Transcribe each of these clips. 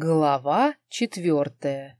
Глава четвертая.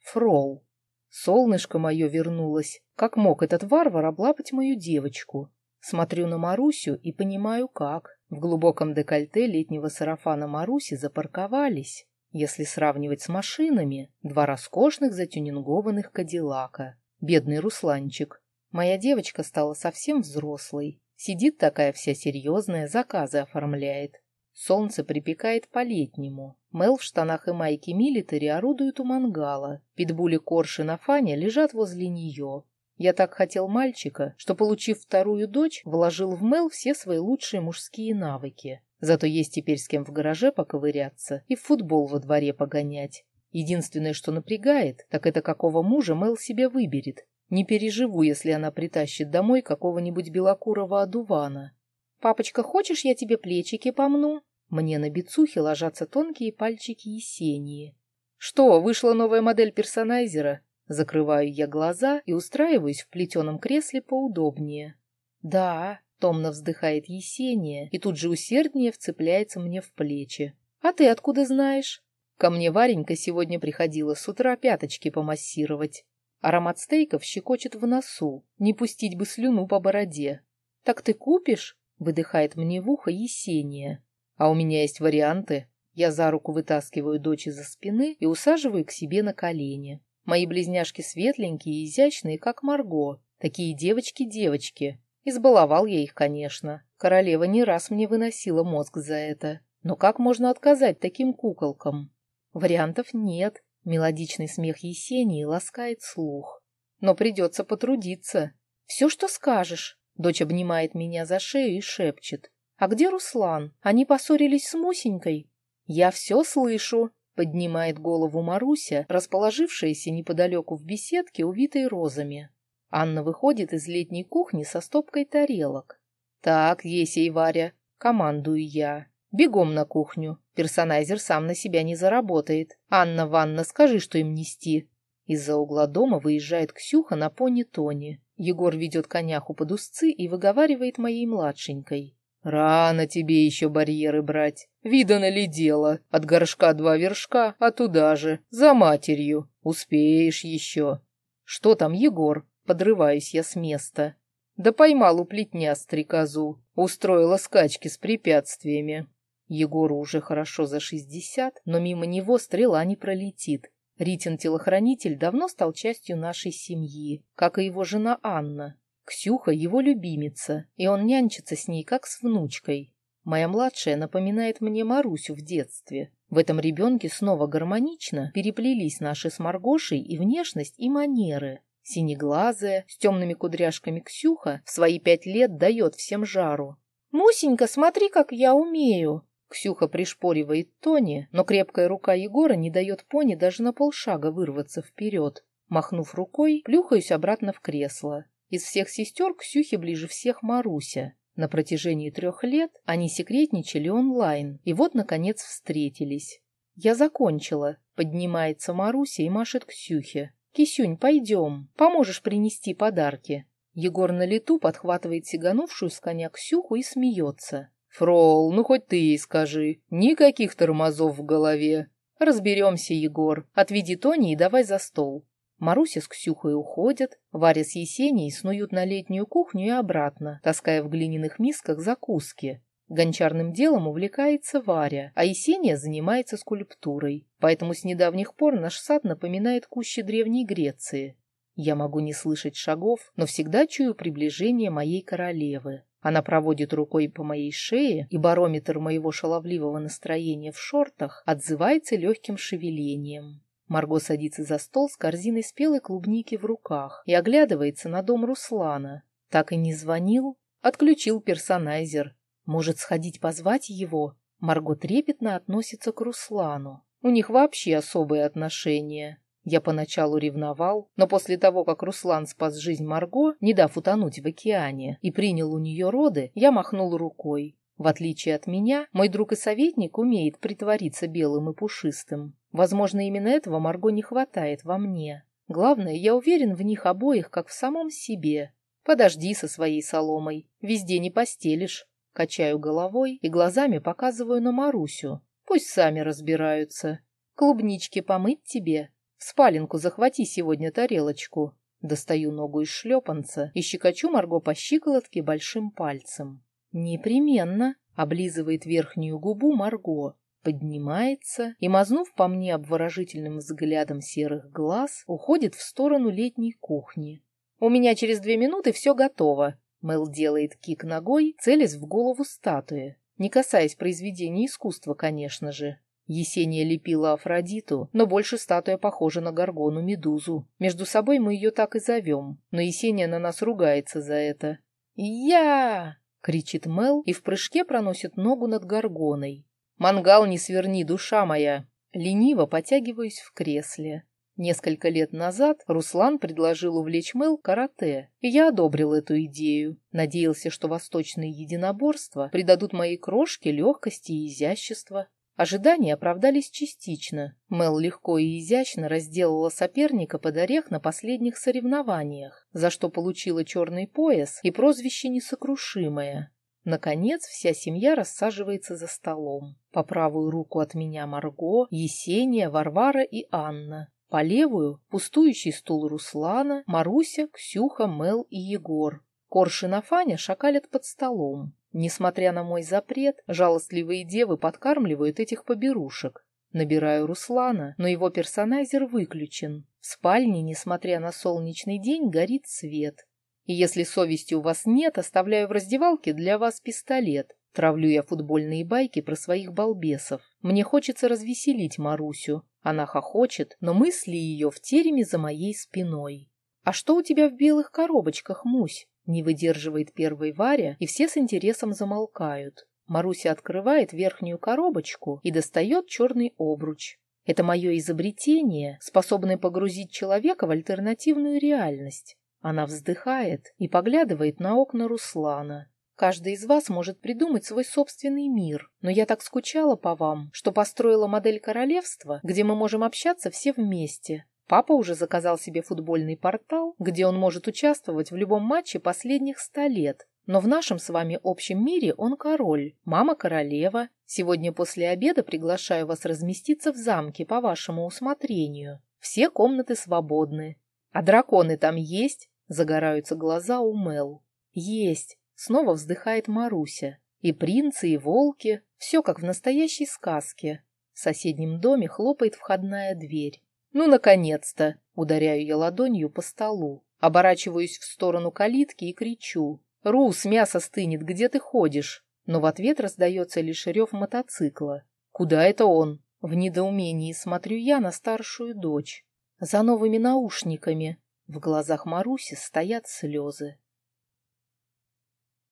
Фрол. Солнышко мое вернулось. Как мог этот варвар облапать мою девочку? Смотрю на Марусю и понимаю, как. В глубоком декольте летнего сарафана Маруси запарковались. Если сравнивать с машинами, два роскошных затюнингованных кадиллака. Бедный Русланчик. Моя девочка стала совсем взрослой. Сидит такая вся серьезная, заказы оформляет. Солнце припекает по-летнему. Мел в штанах и майке милитари орудует у мангала. Питбули Корши на Фане лежат возле нее. Я так хотел мальчика, что, получив вторую дочь, вложил в Мел все свои лучшие мужские навыки. Зато есть теперь с кем в гараже поковыряться и в футбол во дворе погонять. Единственное, что напрягает, так это какого мужа Мел себе выберет. Не переживу, если она притащит домой какого-нибудь белокурого одувана. «Папочка, хочешь, я тебе плечики помну?» Мне на бицухе ложатся тонкие пальчики Есении. «Что, вышла новая модель персонайзера?» Закрываю я глаза и устраиваюсь в плетеном кресле поудобнее. «Да», — томно вздыхает Есения и тут же усерднее вцепляется мне в плечи. «А ты откуда знаешь?» Ко мне Варенька сегодня приходила с утра пяточки помассировать. Аромат стейков щекочет в носу, не пустить бы слюну по бороде. «Так ты купишь?» — выдыхает мне в ухо Есения. А у меня есть варианты. Я за руку вытаскиваю дочь из-за спины и усаживаю к себе на колени. Мои близняшки светленькие и изящные, как Марго. Такие девочки-девочки. Избаловал я их, конечно. Королева не раз мне выносила мозг за это. Но как можно отказать таким куколкам? Вариантов нет. Мелодичный смех Есении ласкает слух. Но придется потрудиться. Все, что скажешь. Дочь обнимает меня за шею и шепчет. «А где Руслан? Они поссорились с Мусенькой?» «Я все слышу», — поднимает голову Маруся, расположившаяся неподалеку в беседке, увитой розами. Анна выходит из летней кухни со стопкой тарелок. «Так, Еся и Варя, командую я. Бегом на кухню. Персонайзер сам на себя не заработает. Анна, Ванна, скажи, что им нести». Из-за угла дома выезжает Ксюха на пони Тони. Егор ведет коняху под узцы и выговаривает моей младшенькой. Рано тебе еще барьеры брать. Видано ли дело? От горшка два вершка, а туда же, за матерью. Успеешь еще. Что там, Егор? Подрываюсь я с места. Да поймал у плетня стрекозу. Устроила скачки с препятствиями. Егору уже хорошо за шестьдесят, но мимо него стрела не пролетит. Ритин-телохранитель давно стал частью нашей семьи, как и его жена Анна. Ксюха — его любимица, и он нянчится с ней, как с внучкой. Моя младшая напоминает мне Марусю в детстве. В этом ребенке снова гармонично переплелись наши с Маргошей и внешность, и манеры. Синеглазая, с темными кудряшками Ксюха в свои пять лет дает всем жару. «Мусенька, смотри, как я умею!» Ксюха пришпоривает Тони, но крепкая рука Егора не дает пони даже на полшага вырваться вперед. Махнув рукой, плюхаюсь обратно в кресло. Из всех сестер Ксюхе ближе всех Маруся. На протяжении трех лет они секретничали онлайн, и вот, наконец, встретились. «Я закончила», — поднимается Маруся и машет Ксюхе. «Кисюнь, пойдем, поможешь принести подарки». Егор на лету подхватывает сиганувшую с коня Ксюху и смеется. «Фрол, ну хоть ты ей скажи, никаких тормозов в голове». «Разберемся, Егор. Отведи Тони и давай за стол». Маруся с Ксюхой уходят, Варя с Есенией снуют на летнюю кухню и обратно, таская в глиняных мисках закуски. Гончарным делом увлекается Варя, а Есения занимается скульптурой. Поэтому с недавних пор наш сад напоминает кущи Древней Греции. Я могу не слышать шагов, но всегда чую приближение моей королевы. Она проводит рукой по моей шее, и барометр моего шаловливого настроения в шортах отзывается легким шевелением. Марго садится за стол с корзиной спелой клубники в руках и оглядывается на дом Руслана. Так и не звонил, отключил персонайзер. Может, сходить позвать его? Марго трепетно относится к Руслану. У них вообще особые отношения. Я поначалу ревновал, но после того, как Руслан спас жизнь Марго, не дав утонуть в океане, и принял у нее роды, я махнул рукой. В отличие от меня, мой друг и советник умеет притвориться белым и пушистым. Возможно, именно этого Марго не хватает во мне. Главное, я уверен в них обоих, как в самом себе. Подожди со своей соломой, везде не постелишь. Качаю головой и глазами показываю на Марусю. Пусть сами разбираются. Клубнички помыть тебе? В спаленку захвати сегодня тарелочку. Достаю ногу из шлепанца и щекочу Марго по щиколотке большим пальцем. Непременно облизывает верхнюю губу Марго, поднимается и, мазнув по мне обворожительным взглядом серых глаз, уходит в сторону летней кухни. «У меня через две минуты все готово», Мел делает кик ногой, целясь в голову статуи, не касаясь произведения искусства, конечно же. Есения лепила Афродиту, но больше статуя похожа на Горгону Медузу. Между собой мы ее так и зовем, но Есения на нас ругается за это. «Я!» — кричит Мел и в прыжке проносит ногу над Горгоной. «Мангал не сверни, душа моя!» Лениво потягиваюсь в кресле. Несколько лет назад Руслан предложил увлечь Мел карате, и я одобрил эту идею. Надеялся, что восточные единоборства придадут моей крошке легкости и изящества. Ожидания оправдались частично. Мел легко и изящно разделала соперника под орех на последних соревнованиях, за что получила черный пояс и прозвище «Несокрушимая». Наконец, вся семья рассаживается за столом. По правую руку от меня Марго, Есения, Варвара и Анна. По левую — пустующий стул Руслана, Маруся, Ксюха, Мел и Егор. Коршин и Фаня шакалят под столом. Несмотря на мой запрет, жалостливые девы подкармливают этих поберушек. Набираю Руслана, но его персонайзер выключен. В спальне, несмотря на солнечный день, горит свет. И если совести у вас нет, оставляю в раздевалке для вас пистолет. Травлю я футбольные байки про своих балбесов. Мне хочется развеселить Марусю. Она хохочет, но мысли ее в тереме за моей спиной. «А что у тебя в белых коробочках, Мусь?» Не выдерживает первой Варя, и все с интересом замолкают. Маруся открывает верхнюю коробочку и достает черный обруч. Это мое изобретение, способное погрузить человека в альтернативную реальность. Она вздыхает и поглядывает на окна Руслана. Каждый из вас может придумать свой собственный мир, но я так скучала по вам, что построила модель королевства, где мы можем общаться все вместе, Папа уже заказал себе футбольный портал, где он может участвовать в любом матче последних ста лет. Но в нашем с вами общем мире он король, мама королева. Сегодня после обеда приглашаю вас разместиться в замке по вашему усмотрению. Все комнаты свободны. А драконы там есть? Загораются глаза у Мел. Есть. Снова вздыхает Маруся. И принцы, и волки. Все как в настоящей сказке. В соседнем доме хлопает входная дверь. «Ну, наконец-то!» — ударяю я ладонью по столу. Оборачиваюсь в сторону калитки и кричу. «Рус, мясо стынет, где ты ходишь?» Но в ответ раздается лишь рев мотоцикла. «Куда это он?» В недоумении смотрю я на старшую дочь. За новыми наушниками. В глазах Маруси стоят слезы.